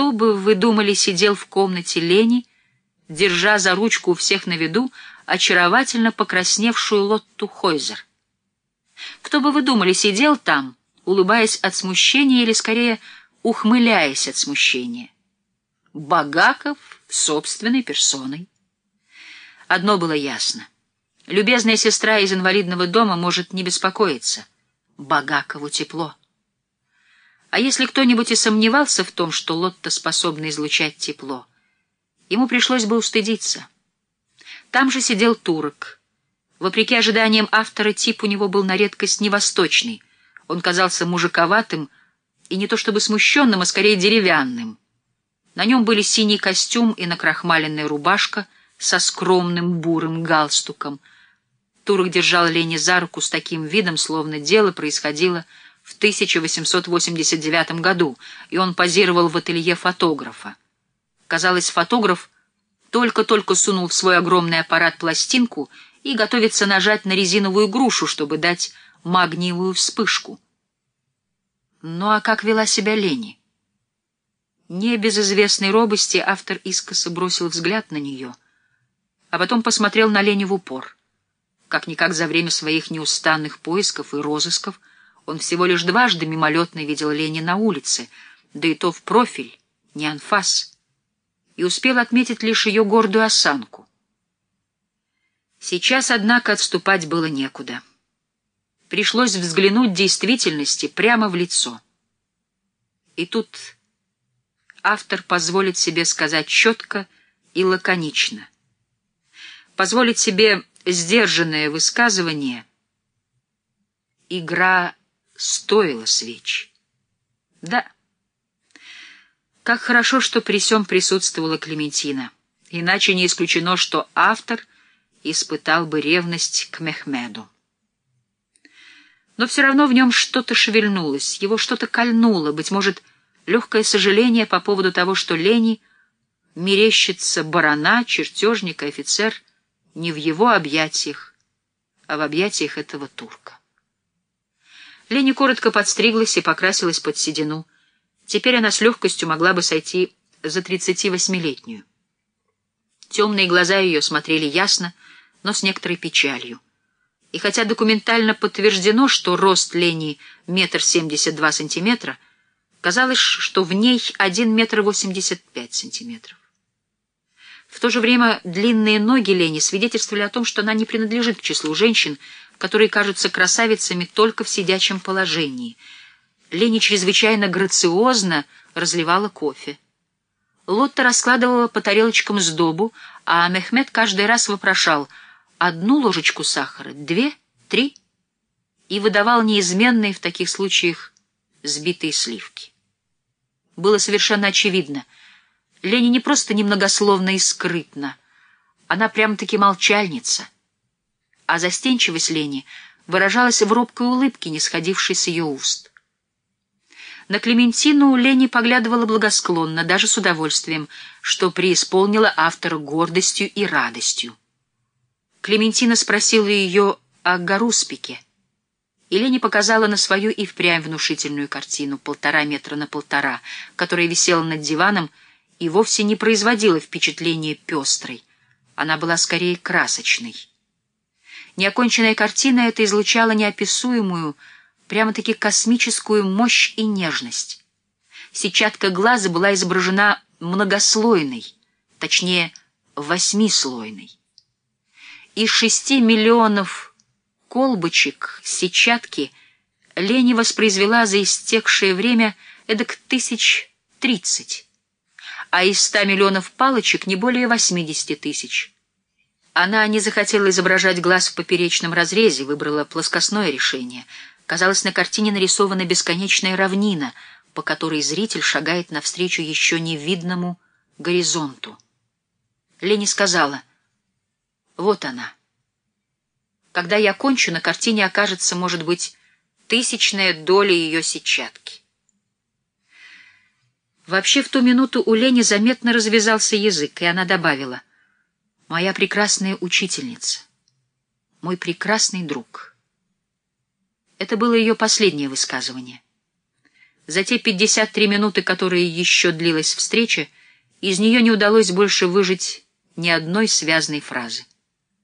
кто бы, вы думали, сидел в комнате Лени, держа за ручку у всех на виду очаровательно покрасневшую Лотту Хойзер? Кто бы, вы думали, сидел там, улыбаясь от смущения или, скорее, ухмыляясь от смущения? Багаков собственной персоной. Одно было ясно. Любезная сестра из инвалидного дома может не беспокоиться. Багакову тепло. А если кто-нибудь и сомневался в том, что Лотта способна излучать тепло, ему пришлось бы устыдиться. Там же сидел турок. Вопреки ожиданиям автора, тип у него был на редкость невосточный. Он казался мужиковатым и не то чтобы смущенным, а скорее деревянным. На нем были синий костюм и накрахмаленная рубашка со скромным бурым галстуком. Турок держал Лени за руку с таким видом, словно дело происходило в 1889 году, и он позировал в ателье фотографа. Казалось, фотограф только-только сунул в свой огромный аппарат пластинку и готовится нажать на резиновую грушу, чтобы дать магниевую вспышку. Ну а как вела себя Лени? Не без известной робости автор искоса бросил взгляд на нее, а потом посмотрел на Лени в упор. Как-никак за время своих неустанных поисков и розысков он всего лишь дважды мимолетно видел Лени на улице, да и то в профиль, не анфас, и успел отметить лишь ее гордую осанку. Сейчас, однако, отступать было некуда. Пришлось взглянуть действительности прямо в лицо. И тут автор позволит себе сказать четко и лаконично. Позволит себе сдержанное высказывание «Игра стоила свеч. Да. Как хорошо, что при сём присутствовала Клементина. Иначе не исключено, что автор испытал бы ревность к Мехмеду. Но все равно в нем что-то шевельнулось, его что-то кольнуло, быть может, легкое сожаление по поводу того, что Лени мерещится барана, чертежник офицер не в его объятиях, а в объятиях этого турка. Лени коротко подстриглась и покрасилась под седину. Теперь она с легкостью могла бы сойти за тридцати восьмилетнюю. Темные глаза ее смотрели ясно, но с некоторой печалью. И хотя документально подтверждено, что рост Лени метр семьдесят два сантиметра, казалось, что в ней один метр восемьдесят пять сантиметров. В то же время длинные ноги Лени свидетельствовали о том, что она не принадлежит к числу женщин, которые кажутся красавицами только в сидячем положении. Лени чрезвычайно грациозно разливала кофе. Лотта раскладывала по тарелочкам сдобу, а Мехмед каждый раз вопрошал одну ложечку сахара, две, три, и выдавал неизменные в таких случаях сбитые сливки. Было совершенно очевидно, Лени не просто немногословна и скрытна, она прямо-таки молчальница — а застенчивость Лени выражалась в робкой улыбке, не сходившей с ее уст. На Клементину Лени поглядывала благосклонно, даже с удовольствием, что преисполнило автора гордостью и радостью. Клементина спросила ее о Гаруспике, и Лени показала на свою и впрямь внушительную картину, полтора метра на полтора, которая висела над диваном и вовсе не производила впечатления пестрой. Она была скорее красочной. Неоконченная картина эта излучала неописуемую, прямо-таки космическую мощь и нежность. Сетчатка глаза была изображена многослойной, точнее, восьмислойной. Из шести миллионов колбочек сетчатки Лени воспроизвела за истекшее время эдак тысяч тридцать, а из ста миллионов палочек не более восьмидесяти тысяч. Она не захотела изображать глаз в поперечном разрезе, выбрала плоскостное решение. Казалось, на картине нарисована бесконечная равнина, по которой зритель шагает навстречу еще невидному горизонту. Лени сказала, «Вот она. Когда я кончу, на картине окажется, может быть, тысячная доля ее сетчатки». Вообще в ту минуту у Лени заметно развязался язык, и она добавила — моя прекрасная учительница, мой прекрасный друг. Это было ее последнее высказывание. За те 53 минуты, которые еще длилась встреча, из нее не удалось больше выжить ни одной связной фразы.